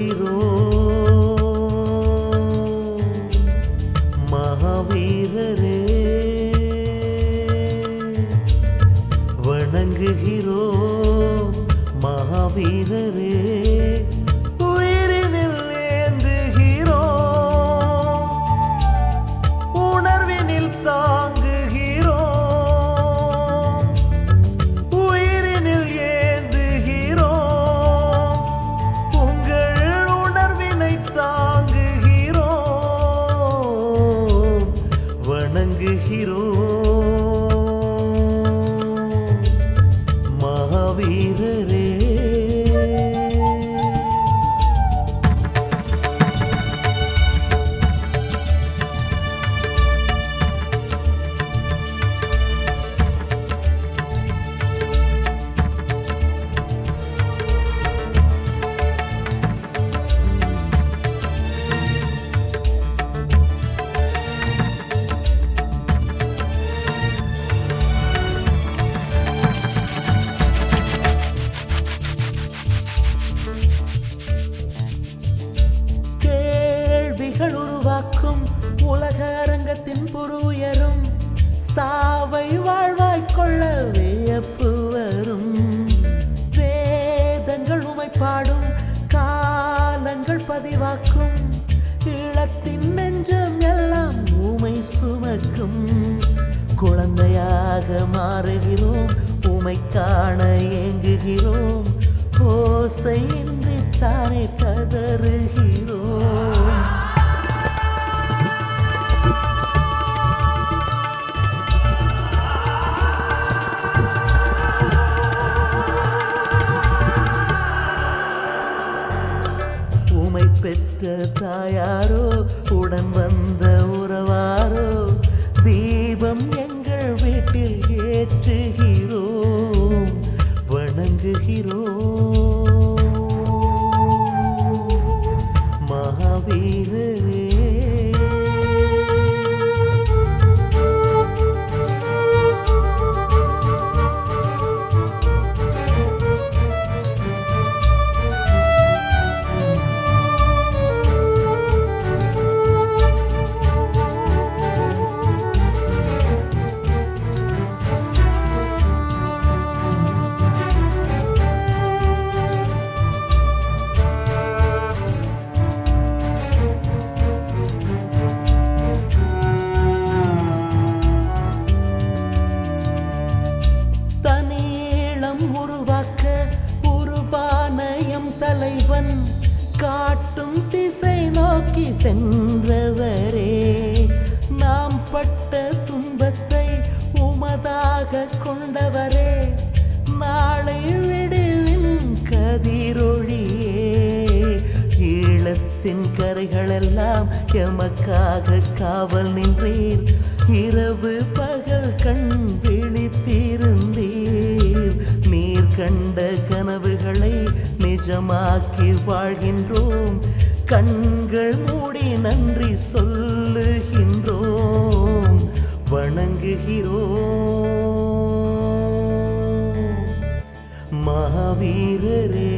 பேசுகிறோ? மகாவீரரே வணங்குகிறோ? மகாவீரரே. புருயரும் சாவை வாழ்வாய் கொள்ள வியப்பு வரும். வேதங்கள் உமை பாடும் காலங்கள் பதிவாக்கும். இளத்தின் நெஞ்சம் எல்லாம் உமை சுமக்கும். குழந்தையாக மாறுகிறோம் உமை காண ஏங்குகிறோம். ஓசையின்றி தானே பெற்ற தாயாரோ உடன் வந்த உறவாரோ தீபம் எங்கள் வீட்டில் ஏற்றுகிறோம் வணங்குகிறோம் மகாவீரர் தலைவன் காட்டும் திசை நோக்கி சென்றவரே. நாம் பட்ட துன்பத்தை உமதாக கொண்டவரே. நாளை விடுவின் கதிரொழியே ஈழத்தின் கரைகளெல்லாம் எமக்காக காவல் நின்றீர். இரவு பகல் வாழ்கின்றோம் கண்கள் மூடி நன்றி சொல்லுகின்றோம். வணங்குகிறோம். மகாவீரரே